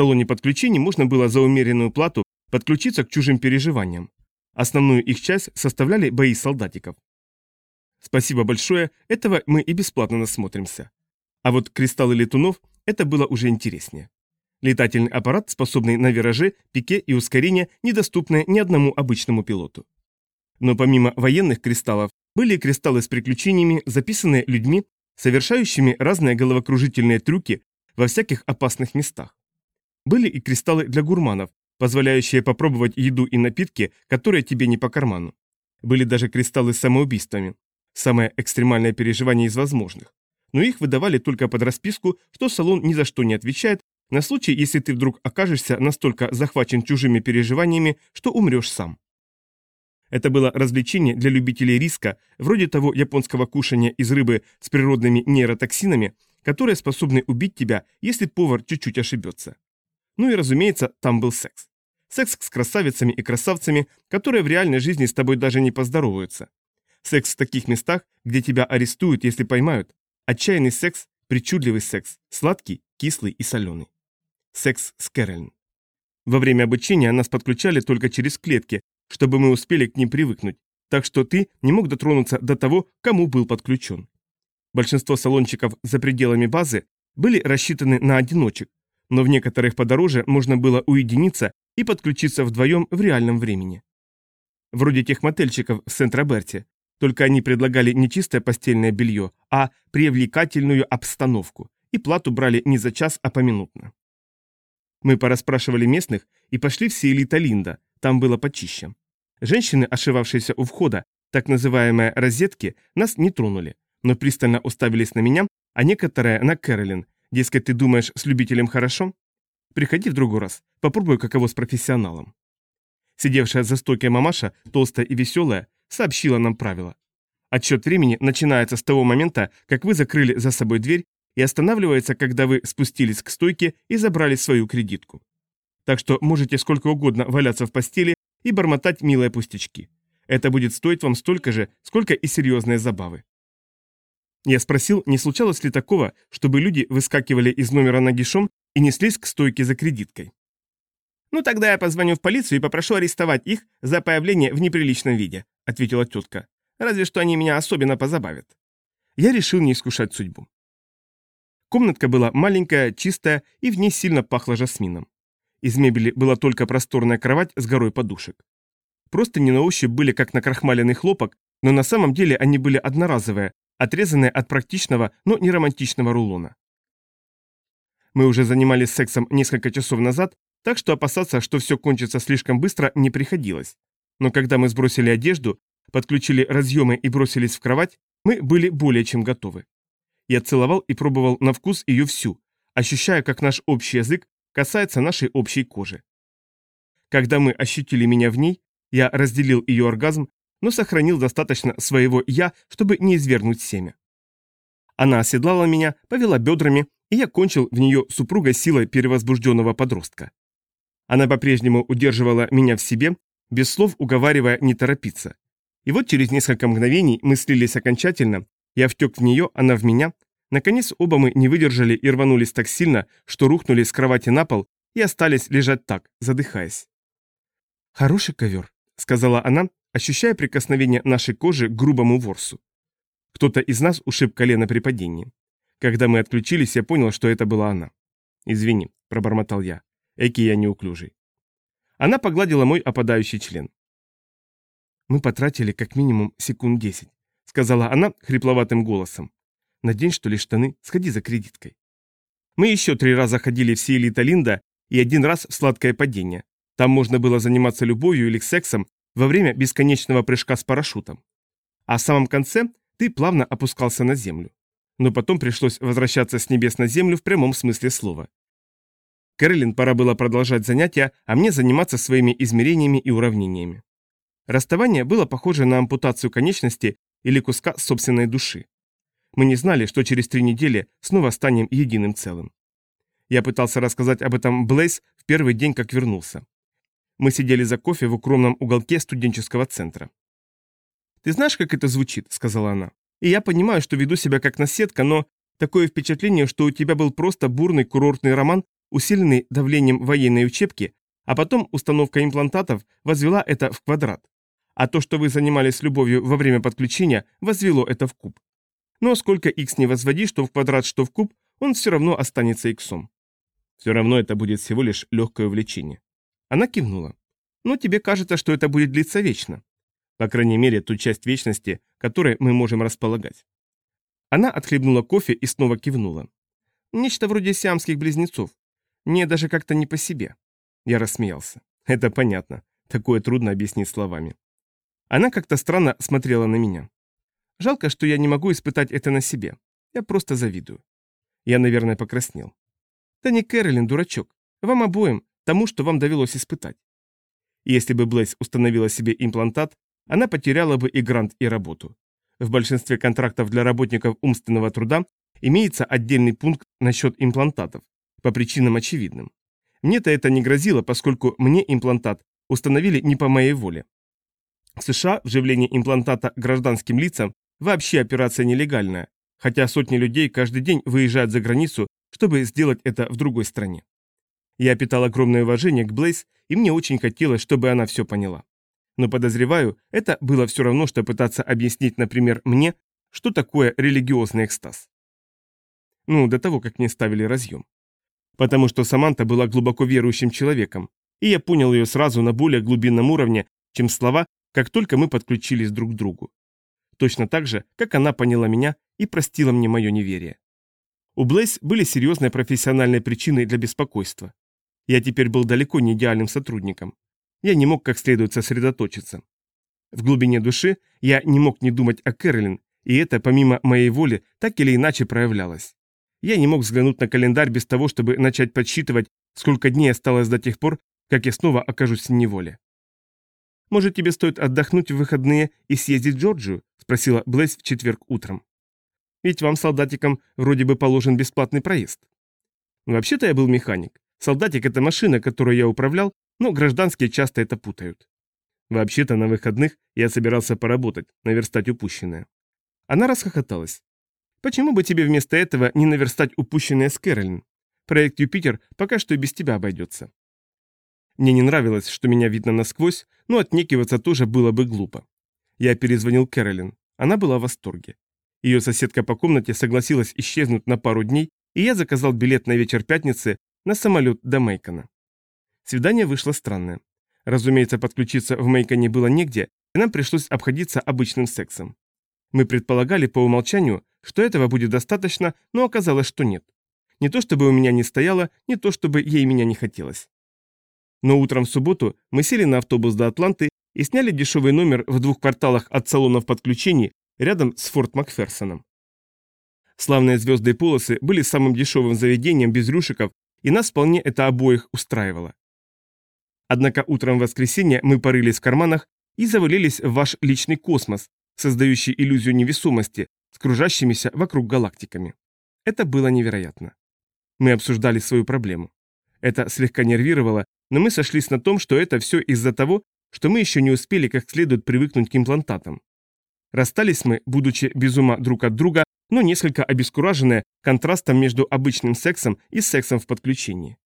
салоне подключений можно было за умеренную плату подключиться к чужим переживаниям. Основную их часть составляли бои солдатиков. Спасибо большое, этого мы и бесплатно насмотримся. А вот кристаллы летунов – это было уже интереснее. Летательный аппарат, способный на вираже, пике и ускорение, недоступное ни одному обычному пилоту. Но помимо военных кристаллов, были кристаллы с приключениями, записанные людьми, совершающими разные головокружительные трюки во всяких опасных местах. Были и кристаллы для гурманов, позволяющие попробовать еду и напитки, которые тебе не по карману. Были даже кристаллы с самоубийствами. Самое экстремальное переживание из возможных. Но их выдавали только под расписку, что салон ни за что не отвечает, на случай, если ты вдруг окажешься настолько захвачен чужими переживаниями, что умрешь сам. Это было развлечение для любителей риска, вроде того японского кушания из рыбы с природными нейротоксинами, которые способны убить тебя, если повар чуть-чуть ошибется. Ну и разумеется, там был секс. Секс с красавицами и красавцами, которые в реальной жизни с тобой даже не поздороваются. Секс в таких местах, где тебя арестуют, если поймают. Отчаянный секс, причудливый секс, сладкий, кислый и соленый. Секс с Кэролин. Во время обучения нас подключали только через клетки, чтобы мы успели к ним привыкнуть, так что ты не мог дотронуться до того, кому был подключен. Большинство салончиков за пределами базы были рассчитаны на одиночек, но в некоторых подороже можно было уединиться и подключиться вдвоем в реальном времени. Вроде тех мотельчиков в Сент-Роберте, только они предлагали не чистое постельное белье, а привлекательную обстановку, и плату брали не за час, а поминутно. Мы порасспрашивали местных и пошли в Сиэлита Линда, там было почище. Женщины, ошивавшиеся у входа, так называемые розетки, нас не тронули, но пристально уставились на меня, а некоторые на Кэролин. Дескать, ты думаешь, с любителем хорошо? Приходи в другой раз, попробуй каково с профессионалом. Сидевшая за стойкой мамаша, толстая и веселая, сообщила нам правила. Отчет времени начинается с того момента, как вы закрыли за собой дверь и останавливается, когда вы спустились к стойке и забрали свою кредитку. Так что можете сколько угодно валяться в постели и бормотать милые пустячки. Это будет стоить вам столько же, сколько и серьезные забавы. Я спросил, не случалось ли такого, чтобы люди выскакивали из номера нагишом и неслись к стойке за кредиткой. «Ну тогда я позвоню в полицию и попрошу арестовать их за появление в неприличном виде», — ответила тетка. «Разве что они меня особенно позабавят». Я решил не искушать судьбу. Комнатка была маленькая, чистая, и в ней сильно пахло жасмином. Из мебели была только просторная кровать с горой подушек. Просто не на ощупь были как накрахмаленный хлопок, но на самом деле они были одноразовые, отрезанные от практичного, но не романтичного рулона. Мы уже занимались сексом несколько часов назад, так что опасаться, что все кончится слишком быстро, не приходилось. Но когда мы сбросили одежду, подключили разъемы и бросились в кровать, мы были более чем готовы. Я целовал и пробовал на вкус ее всю, ощущая, как наш общий язык касается нашей общей кожи. Когда мы ощутили меня в ней, я разделил ее оргазм, но сохранил достаточно своего «я», чтобы не извергнуть семя. Она оседлала меня, повела бедрами, и я кончил в нее супругой силой перевозбужденного подростка. Она по-прежнему удерживала меня в себе, без слов уговаривая не торопиться. И вот через несколько мгновений мы слились окончательно, я втек в нее, она в меня, Наконец оба мы не выдержали и рванулись так сильно, что рухнули с кровати на пол и остались лежать так, задыхаясь. «Хороший ковер», — сказала она, ощущая прикосновение нашей кожи к грубому ворсу. Кто-то из нас ушиб колено при падении. Когда мы отключились, я понял, что это была она. «Извини», — пробормотал я. «Эки я неуклюжий». Она погладила мой опадающий член. «Мы потратили как минимум секунд десять», — сказала она хрипловатым голосом. Надень, что ли, штаны, сходи за кредиткой. Мы еще три раза ходили в Сиэлита Линда и один раз в сладкое падение. Там можно было заниматься любовью или сексом во время бесконечного прыжка с парашютом. А в самом конце ты плавно опускался на землю. Но потом пришлось возвращаться с небес на землю в прямом смысле слова. Кэролин пора было продолжать занятия, а мне заниматься своими измерениями и уравнениями. Расставание было похоже на ампутацию конечности или куска собственной души. Мы не знали, что через три недели снова станем единым целым. Я пытался рассказать об этом Блейз в первый день, как вернулся. Мы сидели за кофе в укромном уголке студенческого центра. «Ты знаешь, как это звучит?» – сказала она. «И я понимаю, что веду себя как наседка, но такое впечатление, что у тебя был просто бурный курортный роман усиленный давлением военной учебки, а потом установка имплантатов возвела это в квадрат. А то, что вы занимались любовью во время подключения, возвело это в куб. Но сколько x не возводи, что в квадрат, что в куб, он все равно останется иксом. Все равно это будет всего лишь легкое увлечение. Она кивнула. Но тебе кажется, что это будет длиться вечно. По крайней мере, ту часть вечности, которой мы можем располагать. Она отхлебнула кофе и снова кивнула. Нечто вроде сиамских близнецов. Мне даже как-то не по себе. Я рассмеялся. Это понятно. Такое трудно объяснить словами. Она как-то странно смотрела на меня. Жалко, что я не могу испытать это на себе. Я просто завидую. Я, наверное, покраснел. Да не Кэролин, дурачок. Вам обоим, тому, что вам довелось испытать. Если бы Блейс установила себе имплантат, она потеряла бы и грант, и работу. В большинстве контрактов для работников умственного труда имеется отдельный пункт насчет имплантатов, по причинам очевидным. Мне-то это не грозило, поскольку мне имплантат установили не по моей воле. В США вживление имплантата гражданским лицам вообще операция нелегальная, хотя сотни людей каждый день выезжают за границу, чтобы сделать это в другой стране. Я питал огромное уважение к Блейз, и мне очень хотелось, чтобы она все поняла. Но подозреваю, это было все равно, что пытаться объяснить, например, мне, что такое религиозный экстаз. Ну, до того, как мне ставили разъем. Потому что Саманта была глубоко верующим человеком, и я понял ее сразу на более глубинном уровне, чем слова, как только мы подключились друг к другу. Точно так же, как она поняла меня и простила мне мое неверие. У Блейс были серьезные профессиональные причины для беспокойства. Я теперь был далеко не идеальным сотрудником. Я не мог как следует сосредоточиться. В глубине души я не мог не думать о Кэролин, и это, помимо моей воли, так или иначе проявлялось. Я не мог взглянуть на календарь без того, чтобы начать подсчитывать, сколько дней осталось до тех пор, как я снова окажусь в неволе. «Может, тебе стоит отдохнуть в выходные и съездить в Джорджию?» – спросила Блейс в четверг утром. «Ведь вам, солдатикам, вроде бы положен бесплатный проезд». Вообще-то я был механик. Солдатик – это машина, которую я управлял, но гражданские часто это путают. Вообще-то на выходных я собирался поработать, наверстать упущенное. Она расхохоталась. Почему бы тебе вместо этого не наверстать упущенное с Кэролин? Проект Юпитер пока что и без тебя обойдется. Мне не нравилось, что меня видно насквозь, но отнекиваться тоже было бы глупо. Я перезвонил Кэролин. Она была в восторге. Ее соседка по комнате согласилась исчезнуть на пару дней, и я заказал билет на вечер пятницы на самолет до Мейкона. Свидание вышло странное. Разумеется, подключиться в Мейконе было негде, и нам пришлось обходиться обычным сексом. Мы предполагали по умолчанию, что этого будет достаточно, но оказалось, что нет. Не то чтобы у меня не стояло, не то чтобы ей меня не хотелось. Но утром в субботу мы сели на автобус до Атланты и сняли дешевый номер в двух кварталах от салонов подключений рядом с Форт Макферсоном. Славные звезды и полосы были самым дешевым заведением без рюшиков и нас вполне это обоих устраивало. Однако утром в воскресенье мы порылись в карманах и завалились в ваш личный космос, создающий иллюзию невесомости с кружащимися вокруг галактиками. Это было невероятно. Мы обсуждали свою проблему. Это слегка нервировало, но мы сошлись на том, что это все из-за того, что мы еще не успели как следует привыкнуть к имплантатам. Расстались мы, будучи без ума друг от друга, но несколько обескураженная контрастом между обычным сексом и сексом в подключении.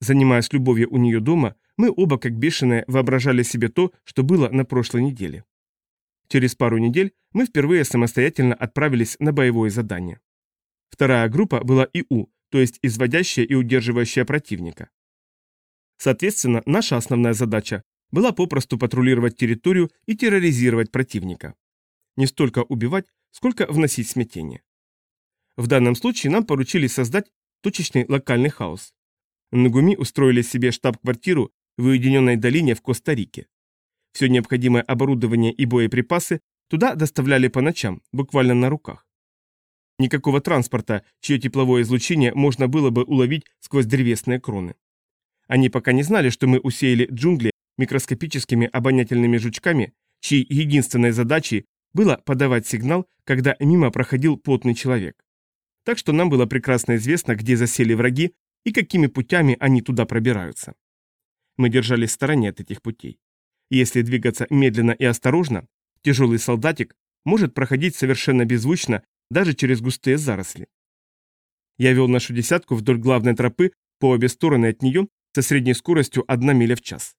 Занимаясь любовью у нее дома, мы оба как бешеные воображали себе то, что было на прошлой неделе. Через пару недель мы впервые самостоятельно отправились на боевое задание. Вторая группа была ИУ, то есть изводящая и удерживающая противника. Соответственно, наша основная задача была попросту патрулировать территорию и терроризировать противника. Не столько убивать, сколько вносить смятение. В данном случае нам поручили создать точечный локальный хаос. Нагуми устроили себе штаб-квартиру в уединенной долине в Коста-Рике. Все необходимое оборудование и боеприпасы туда доставляли по ночам, буквально на руках. Никакого транспорта, чье тепловое излучение можно было бы уловить сквозь древесные кроны. Они пока не знали, что мы усеяли джунгли микроскопическими обонятельными жучками, чьей единственной задачей было подавать сигнал, когда мимо проходил потный человек. Так что нам было прекрасно известно, где засели враги и какими путями они туда пробираются. Мы держались в стороне от этих путей. Если двигаться медленно и осторожно, тяжелый солдатик может проходить совершенно беззвучно даже через густые заросли. Я вел нашу десятку вдоль главной тропы по обе стороны от нее со средней скоростью 1 миля в час.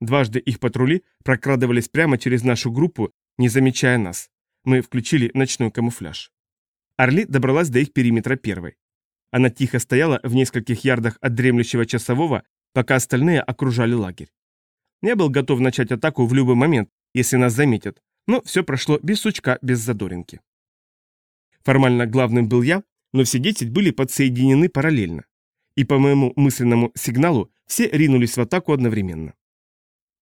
Дважды их патрули прокрадывались прямо через нашу группу, не замечая нас. Мы включили ночной камуфляж. Орли добралась до их периметра первой. Она тихо стояла в нескольких ярдах от дремлющего часового, пока остальные окружали лагерь. Я был готов начать атаку в любой момент, если нас заметят, но все прошло без сучка, без задоринки. Формально главным был я, но все 10 были подсоединены параллельно. И по моему мысленному сигналу все ринулись в атаку одновременно.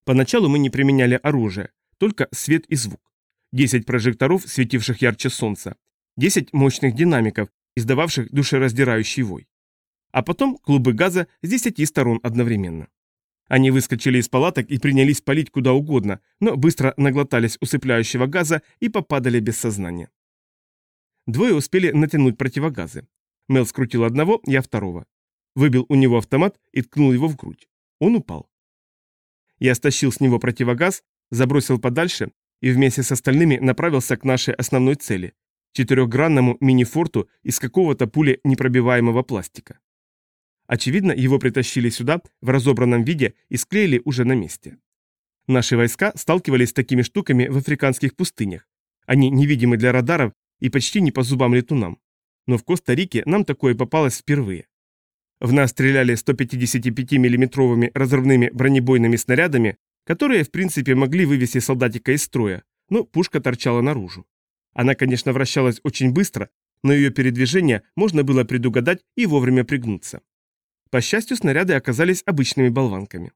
Поначалу мы не применяли оружие, только свет и звук. 10 прожекторов, светивших ярче солнца, 10 мощных динамиков, издававших душераздирающий вой. А потом клубы газа с 10 сторон одновременно. Они выскочили из палаток и принялись палить куда угодно, но быстро наглотались усыпляющего газа и попадали без сознания. Двое успели натянуть противогазы. Мел скрутил одного, я второго. Выбил у него автомат и ткнул его в грудь. Он упал. Я стащил с него противогаз, забросил подальше и вместе с остальными направился к нашей основной цели – четырехгранному мини-форту из какого-то пули непробиваемого пластика. Очевидно, его притащили сюда в разобранном виде и склеили уже на месте. Наши войска сталкивались с такими штуками в африканских пустынях. Они невидимы для радаров и почти не по зубам летунам. Но в Коста-Рике нам такое попалось впервые. В нас стреляли 155 миллиметровыми разрывными бронебойными снарядами, которые, в принципе, могли вывести солдатика из строя, но пушка торчала наружу. Она, конечно, вращалась очень быстро, но ее передвижение можно было предугадать и вовремя пригнуться. По счастью, снаряды оказались обычными болванками.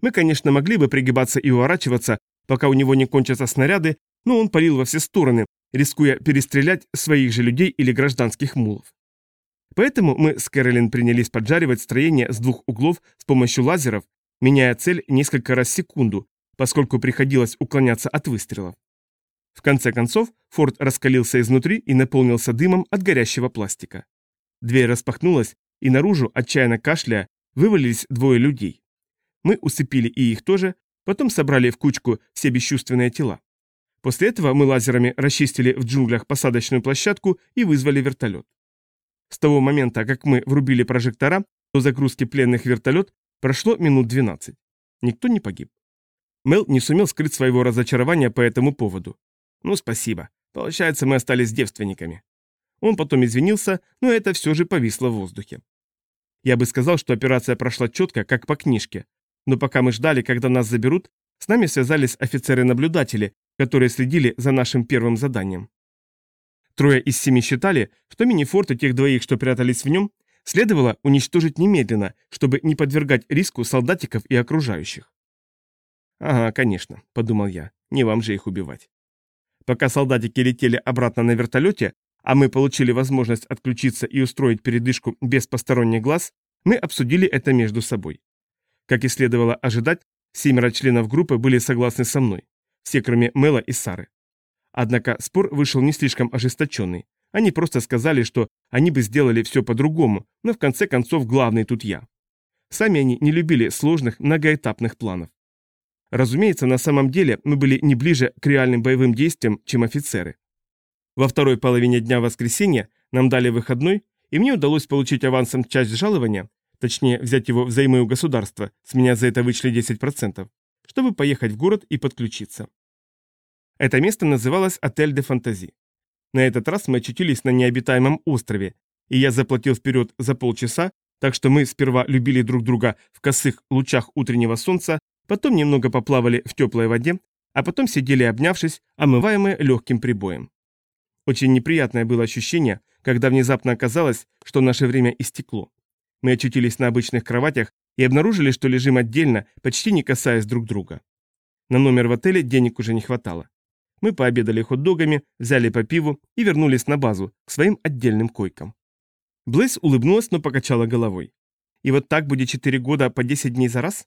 Мы, конечно, могли бы пригибаться и уворачиваться, пока у него не кончатся снаряды, но он палил во все стороны, рискуя перестрелять своих же людей или гражданских мулов. Поэтому мы с Кэролин принялись поджаривать строение с двух углов с помощью лазеров, меняя цель несколько раз в секунду, поскольку приходилось уклоняться от выстрелов. В конце концов, форт раскалился изнутри и наполнился дымом от горящего пластика. Дверь распахнулась, и наружу, отчаянно кашляя, вывалились двое людей. Мы усыпили и их тоже, потом собрали в кучку все бесчувственные тела. После этого мы лазерами расчистили в джунглях посадочную площадку и вызвали вертолет. С того момента, как мы врубили прожектора, до загрузки пленных вертолет прошло минут 12. Никто не погиб. Мел не сумел скрыть своего разочарования по этому поводу. Ну, спасибо. Получается, мы остались девственниками. Он потом извинился, но это все же повисло в воздухе. Я бы сказал, что операция прошла четко, как по книжке. Но пока мы ждали, когда нас заберут, с нами связались офицеры-наблюдатели, которые следили за нашим первым заданием. Трое из семи считали, что мини-форты тех двоих, что прятались в нем, следовало уничтожить немедленно, чтобы не подвергать риску солдатиков и окружающих. «Ага, конечно», — подумал я, — «не вам же их убивать». Пока солдатики летели обратно на вертолете, а мы получили возможность отключиться и устроить передышку без посторонних глаз, мы обсудили это между собой. Как и следовало ожидать, семеро членов группы были согласны со мной, все кроме Мэла и Сары. Однако спор вышел не слишком ожесточенный. Они просто сказали, что они бы сделали все по-другому, но в конце концов главный тут я. Сами они не любили сложных многоэтапных планов. Разумеется, на самом деле мы были не ближе к реальным боевым действиям, чем офицеры. Во второй половине дня воскресенья нам дали выходной, и мне удалось получить авансом часть жалования, точнее взять его взаймы у государства, с меня за это вычли 10%, чтобы поехать в город и подключиться. Это место называлось Отель де Фантази. На этот раз мы очутились на необитаемом острове, и я заплатил вперед за полчаса, так что мы сперва любили друг друга в косых лучах утреннего солнца, потом немного поплавали в теплой воде, а потом сидели обнявшись, омываемые легким прибоем. Очень неприятное было ощущение, когда внезапно оказалось, что наше время истекло. Мы очутились на обычных кроватях и обнаружили, что лежим отдельно, почти не касаясь друг друга. На номер в отеле денег уже не хватало. Мы пообедали хот-догами, взяли по пиву и вернулись на базу, к своим отдельным койкам. Блейс улыбнулась, но покачала головой. «И вот так будет четыре года по десять дней за раз?»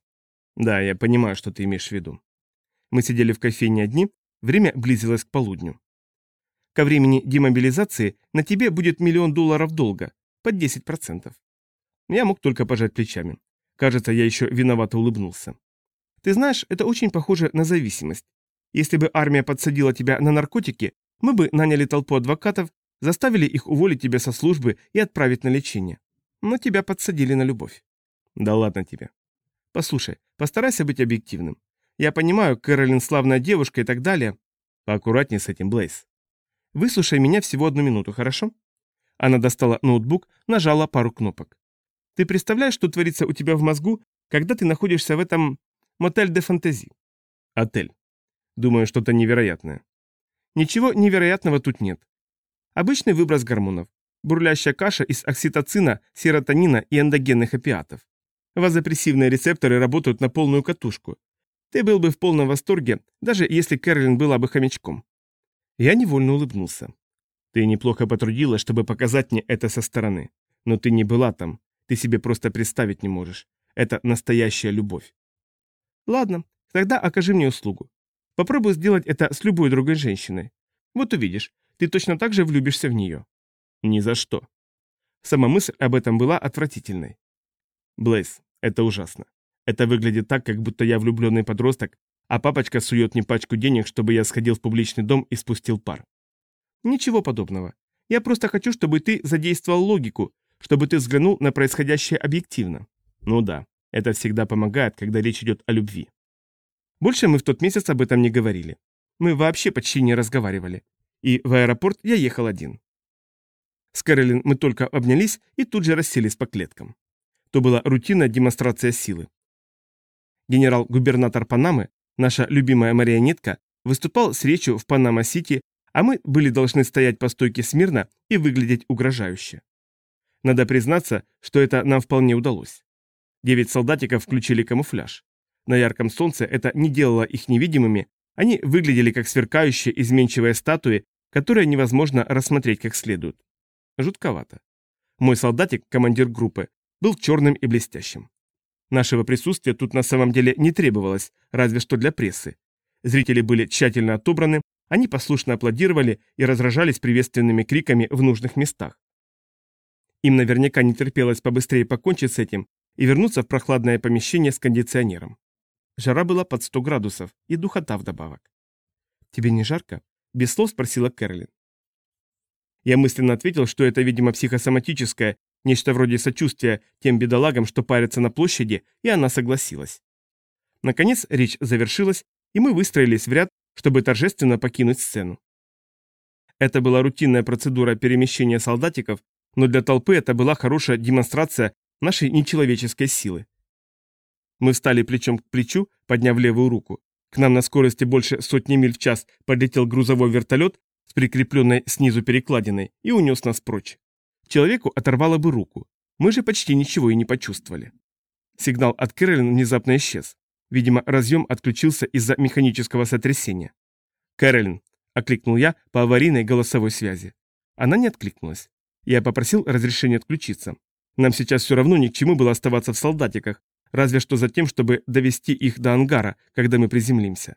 «Да, я понимаю, что ты имеешь в виду». Мы сидели в кофейне одни, время близилось к полудню. Ко времени демобилизации на тебе будет миллион долларов долга, под 10%. Я мог только пожать плечами. Кажется, я еще виновато улыбнулся. Ты знаешь, это очень похоже на зависимость. Если бы армия подсадила тебя на наркотики, мы бы наняли толпу адвокатов, заставили их уволить тебя со службы и отправить на лечение. Но тебя подсадили на любовь. Да ладно тебе. Послушай, постарайся быть объективным. Я понимаю, Кэролин славная девушка и так далее. Поаккуратнее с этим, Блейз. Выслушай меня всего одну минуту, хорошо? Она достала ноутбук, нажала пару кнопок. Ты представляешь, что творится у тебя в мозгу, когда ты находишься в этом мотель де фантази? Отель. Думаю, что-то невероятное. Ничего невероятного тут нет. Обычный выброс гормонов. Бурлящая каша из окситоцина, серотонина и эндогенных опиатов. Вазопрессивные рецепторы работают на полную катушку. Ты был бы в полном восторге, даже если Кэролин была бы хомячком. Я невольно улыбнулся. Ты неплохо потрудилась, чтобы показать мне это со стороны. Но ты не была там. Ты себе просто представить не можешь. Это настоящая любовь. Ладно, тогда окажи мне услугу. Попробуй сделать это с любой другой женщиной. Вот увидишь, ты точно так же влюбишься в нее. Ни за что. Сама мысль об этом была отвратительной. Блейз, это ужасно. Это выглядит так, как будто я влюбленный подросток, а папочка сует мне пачку денег, чтобы я сходил в публичный дом и спустил пар. Ничего подобного. Я просто хочу, чтобы ты задействовал логику, чтобы ты взглянул на происходящее объективно. Ну да, это всегда помогает, когда речь идет о любви. Больше мы в тот месяц об этом не говорили. Мы вообще почти не разговаривали. И в аэропорт я ехал один. С Кэролин мы только обнялись и тут же расселись по клеткам. То была рутинная демонстрация силы. Генерал-губернатор Панамы, наша любимая марионетка, выступал с речью в Панама-Сити, а мы были должны стоять по стойке смирно и выглядеть угрожающе. Надо признаться, что это нам вполне удалось. Девять солдатиков включили камуфляж. На ярком солнце это не делало их невидимыми, они выглядели как сверкающие изменчивые статуи, которые невозможно рассмотреть как следует. Жутковато. Мой солдатик, командир группы, был черным и блестящим. Нашего присутствия тут на самом деле не требовалось, разве что для прессы. Зрители были тщательно отобраны, они послушно аплодировали и разражались приветственными криками в нужных местах. Им наверняка не терпелось побыстрее покончить с этим и вернуться в прохладное помещение с кондиционером. Жара была под 100 градусов и духота вдобавок. «Тебе не жарко?» – без слов спросила Кэролин. Я мысленно ответил, что это, видимо, психосоматическое, нечто вроде сочувствия тем бедолагам, что парятся на площади, и она согласилась. Наконец речь завершилась, и мы выстроились в ряд, чтобы торжественно покинуть сцену. Это была рутинная процедура перемещения солдатиков, но для толпы это была хорошая демонстрация нашей нечеловеческой силы. Мы встали плечом к плечу, подняв левую руку. К нам на скорости больше сотни миль в час подлетел грузовой вертолет, с прикрепленной снизу перекладиной и унес нас прочь. Человеку оторвало бы руку. Мы же почти ничего и не почувствовали. Сигнал от Кэролин внезапно исчез. Видимо, разъем отключился из-за механического сотрясения. «Кэролин!» – окликнул я по аварийной голосовой связи. Она не откликнулась. Я попросил разрешения отключиться. Нам сейчас все равно ни к чему было оставаться в солдатиках, разве что за тем, чтобы довести их до ангара, когда мы приземлимся.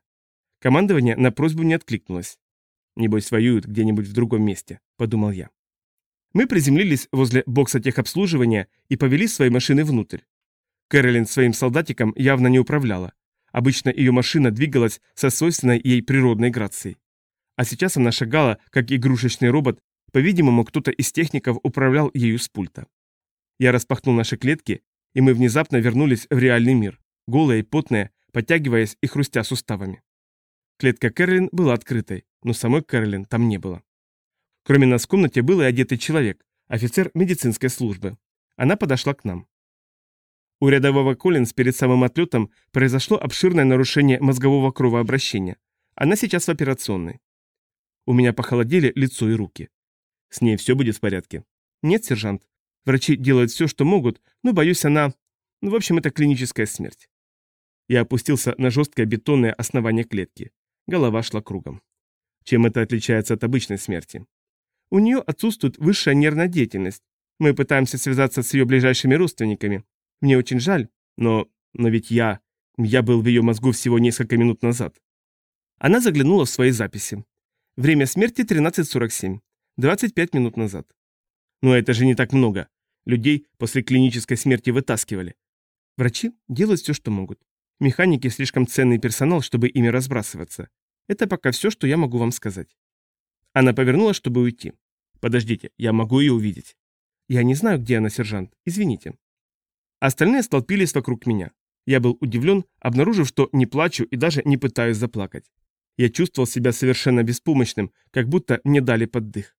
Командование на просьбу не откликнулось. Небось, воюют где-нибудь в другом месте, подумал я. Мы приземлились возле бокса техобслуживания и повели свои машины внутрь. Кэролин своим солдатиком явно не управляла. Обычно ее машина двигалась со свойственной ей природной грацией. А сейчас она шагала, как игрушечный робот, по-видимому, кто-то из техников управлял ею с пульта. Я распахнул наши клетки, и мы внезапно вернулись в реальный мир, голые и потные, подтягиваясь и хрустя суставами. Клетка Кэролин была открытой, но самой Кэролин там не было. Кроме нас в комнате был и одетый человек, офицер медицинской службы. Она подошла к нам. У рядового Коллинз перед самым отлетом произошло обширное нарушение мозгового кровообращения. Она сейчас в операционной. У меня похолодели лицо и руки. С ней все будет в порядке? Нет, сержант. Врачи делают все, что могут, но, боюсь, она... Ну, в общем, это клиническая смерть. Я опустился на жесткое бетонное основание клетки. Голова шла кругом. Чем это отличается от обычной смерти? У нее отсутствует высшая нервная деятельность. Мы пытаемся связаться с ее ближайшими родственниками. Мне очень жаль, но... Но ведь я... Я был в ее мозгу всего несколько минут назад. Она заглянула в свои записи. Время смерти 13.47. 25 минут назад. Но это же не так много. Людей после клинической смерти вытаскивали. Врачи делают все, что могут. Механики слишком ценный персонал, чтобы ими разбрасываться. Это пока все, что я могу вам сказать. Она повернулась, чтобы уйти. Подождите, я могу ее увидеть. «Я не знаю, где она, сержант. Извините». Остальные столпились вокруг меня. Я был удивлен, обнаружив, что не плачу и даже не пытаюсь заплакать. Я чувствовал себя совершенно беспомощным, как будто мне дали поддых.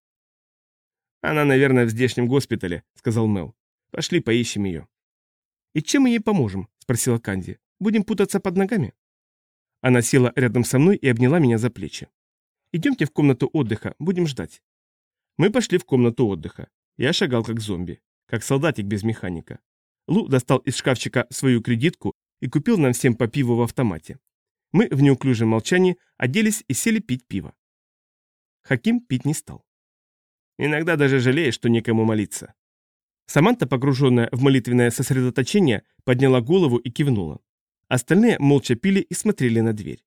«Она, наверное, в здешнем госпитале», — сказал Мел. «Пошли поищем ее». «И чем мы ей поможем?» — спросила Канди. «Будем путаться под ногами?» Она села рядом со мной и обняла меня за плечи. «Идемте в комнату отдыха, будем ждать». Мы пошли в комнату отдыха. Я шагал как зомби, как солдатик без механика. Лу достал из шкафчика свою кредитку и купил нам всем по пиву в автомате. Мы в неуклюжем молчании оделись и сели пить пиво. Хаким пить не стал. Иногда даже жалеешь, что некому молиться. Саманта, погруженная в молитвенное сосредоточение, подняла голову и кивнула. Остальные молча пили и смотрели на дверь.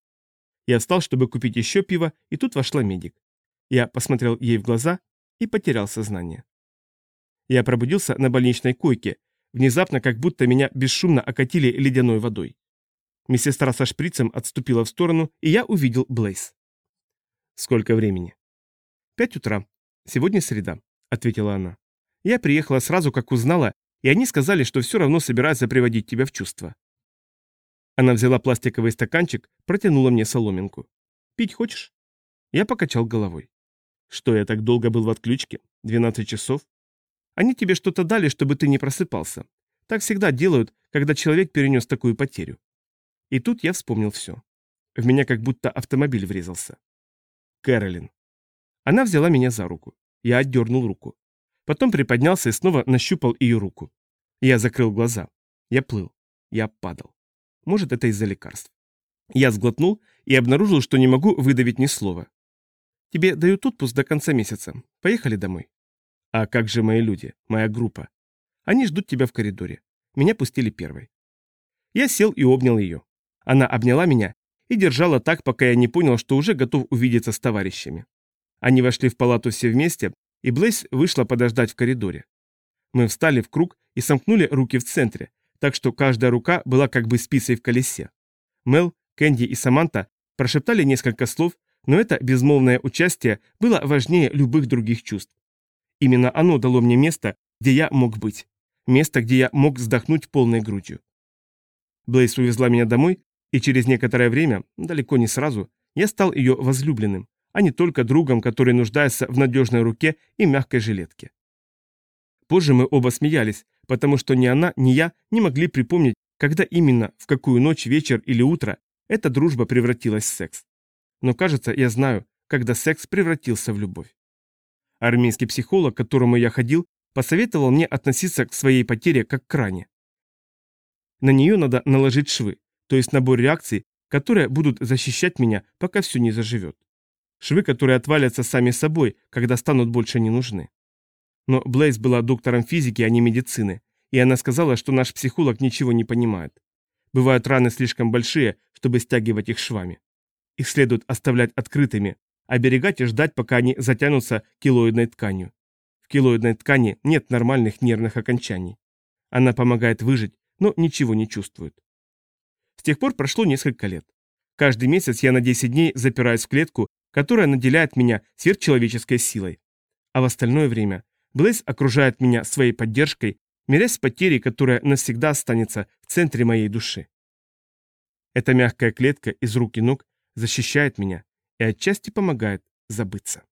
Я встал, чтобы купить еще пиво, и тут вошла медик. Я посмотрел ей в глаза и потерял сознание. Я пробудился на больничной койке, внезапно как будто меня бесшумно окатили ледяной водой. Медсестра со шприцем отступила в сторону, и я увидел Блейз. «Сколько времени?» «Пять утра. Сегодня среда», — ответила она. «Я приехала сразу, как узнала, и они сказали, что все равно собираются приводить тебя в чувство». Она взяла пластиковый стаканчик, протянула мне соломинку. «Пить хочешь?» Я покачал головой. «Что, я так долго был в отключке? 12 часов?» Они тебе что-то дали, чтобы ты не просыпался. Так всегда делают, когда человек перенес такую потерю. И тут я вспомнил все. В меня как будто автомобиль врезался. Кэролин. Она взяла меня за руку. Я отдернул руку. Потом приподнялся и снова нащупал ее руку. Я закрыл глаза. Я плыл. Я падал. Может, это из-за лекарств. Я сглотнул и обнаружил, что не могу выдавить ни слова. Тебе дают отпуск до конца месяца. Поехали домой. А как же мои люди, моя группа? Они ждут тебя в коридоре. Меня пустили первой. Я сел и обнял ее. Она обняла меня и держала так, пока я не понял, что уже готов увидеться с товарищами. Они вошли в палату все вместе, и Блейс вышла подождать в коридоре. Мы встали в круг и сомкнули руки в центре, так что каждая рука была как бы спицей в колесе. Мел, Кэнди и Саманта прошептали несколько слов, но это безмолвное участие было важнее любых других чувств. Именно оно дало мне место, где я мог быть. Место, где я мог вздохнуть полной грудью. Блейс увезла меня домой, и через некоторое время, далеко не сразу, я стал ее возлюбленным, а не только другом, который нуждается в надежной руке и мягкой жилетке. Позже мы оба смеялись, потому что ни она, ни я не могли припомнить, когда именно, в какую ночь, вечер или утро эта дружба превратилась в секс. Но кажется, я знаю, когда секс превратился в любовь. Армейский психолог, к которому я ходил, посоветовал мне относиться к своей потере как к ране. На нее надо наложить швы, то есть набор реакций, которые будут защищать меня, пока все не заживет. Швы, которые отвалятся сами собой, когда станут больше не нужны. Но Блейз была доктором физики, а не медицины, и она сказала, что наш психолог ничего не понимает. Бывают раны слишком большие, чтобы стягивать их швами. Их следует оставлять открытыми, оберегать и ждать, пока они затянутся килоидной тканью. В килоидной ткани нет нормальных нервных окончаний. Она помогает выжить, но ничего не чувствует. С тех пор прошло несколько лет. Каждый месяц я на 10 дней запираюсь в клетку, которая наделяет меня сверхчеловеческой силой. А в остальное время Блейз окружает меня своей поддержкой, мирясь с потерей, которая навсегда останется в центре моей души. Эта мягкая клетка из рук и ног защищает меня, и отчасти помогает забыться.